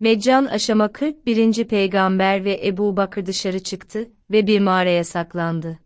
Meccan aşama 41. peygamber ve Ebu Bakır dışarı çıktı ve bir mağaraya saklandı.